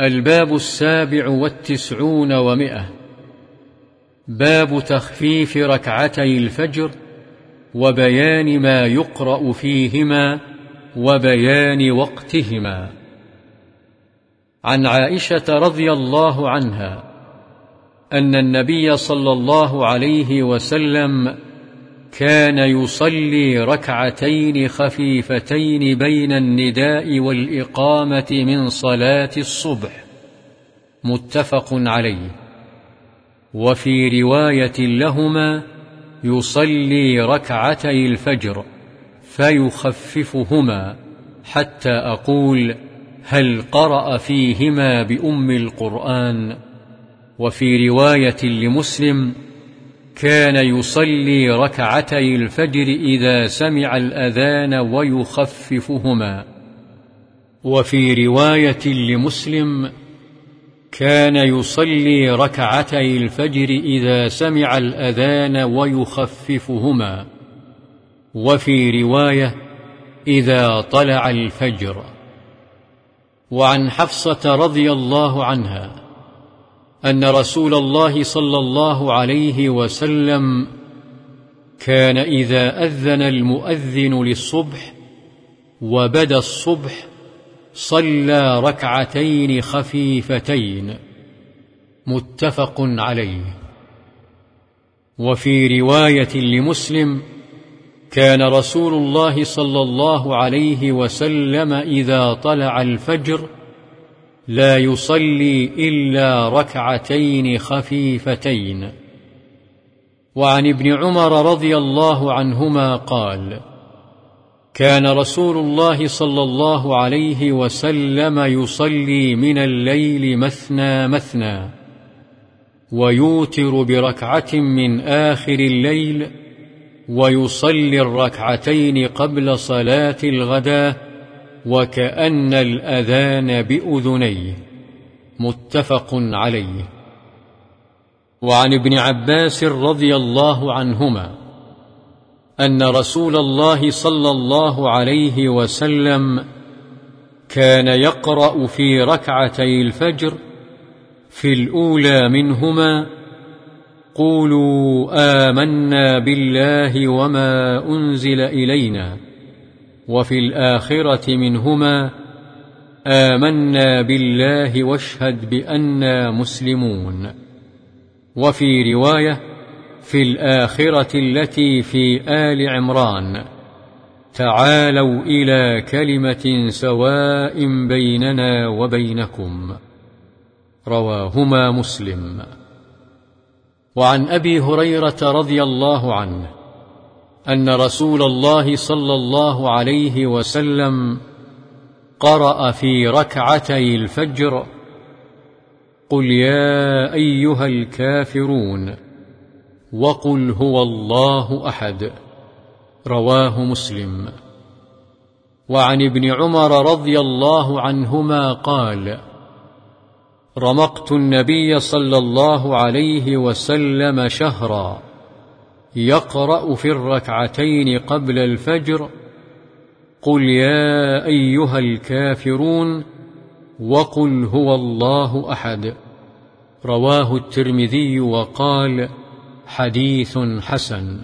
الباب السابع والتسعون ومئة. باب تخفيف ركعتي الفجر وبيان ما يقرأ فيهما وبيان وقتهما. عن عائشة رضي الله عنها أن النبي صلى الله عليه وسلم كان يصلي ركعتين خفيفتين بين النداء والإقامة من صلاة الصبح. متفق عليه. وفي رواية لهما يصلي ركعتي الفجر فيخففهما حتى أقول هل قرأ فيهما بأم القرآن. وفي رواية لمسلم كان يصلي ركعتي الفجر إذا سمع الأذان ويخففهما. وفي رواية لمسلم كان يصلي ركعتي الفجر إذا سمع الأذان ويخففهما. وفي رواية إذا طلع الفجر. وعن حفصة رضي الله عنها أن رسول الله صلى الله عليه وسلم كان إذا أذن المؤذن للصبح وبدأ الصبح صلى ركعتين خفيفتين متفق عليه. وفي رواية لمسلم كان رسول الله صلى الله عليه وسلم إذا طلع الفجر لا يصلي إلا ركعتين خفيفتين. وعن ابن عمر رضي الله عنهما قال كان رسول الله صلى الله عليه وسلم يصلي من الليل مثنى مثنى ويوتر بركعة من آخر الليل ويصلي الركعتين قبل صلاة الغداة وكأن الأذان بأذنيه متفق عليه. وعن ابن عباس رضي الله عنهما أن رسول الله صلى الله عليه وسلم كان يقرأ في ركعتي الفجر في الأولى منهما قولوا آمنا بالله وما أنزل إلينا. وفي الآخرة منهما آمنا بالله واشهد بأننا مسلمون. وفي رواية في الآخرة التي في آل عمران تعالوا إلى كلمة سواء بيننا وبينكم. رواهما مسلم. وعن أبي هريرة رضي الله عنه أن رسول الله صلى الله عليه وسلم قرأ في ركعتي الفجر قل يا أيها الكافرون وقل هو الله أحد رواه مسلم. وعن ابن عمر رضي الله عنهما قال رمقت النبي صلى الله عليه وسلم شهرا. يقرأ في الركعتين قبل الفجر قل يا أيها الكافرون وقل هو الله أحد. رواه الترمذي وقال حديث حسن.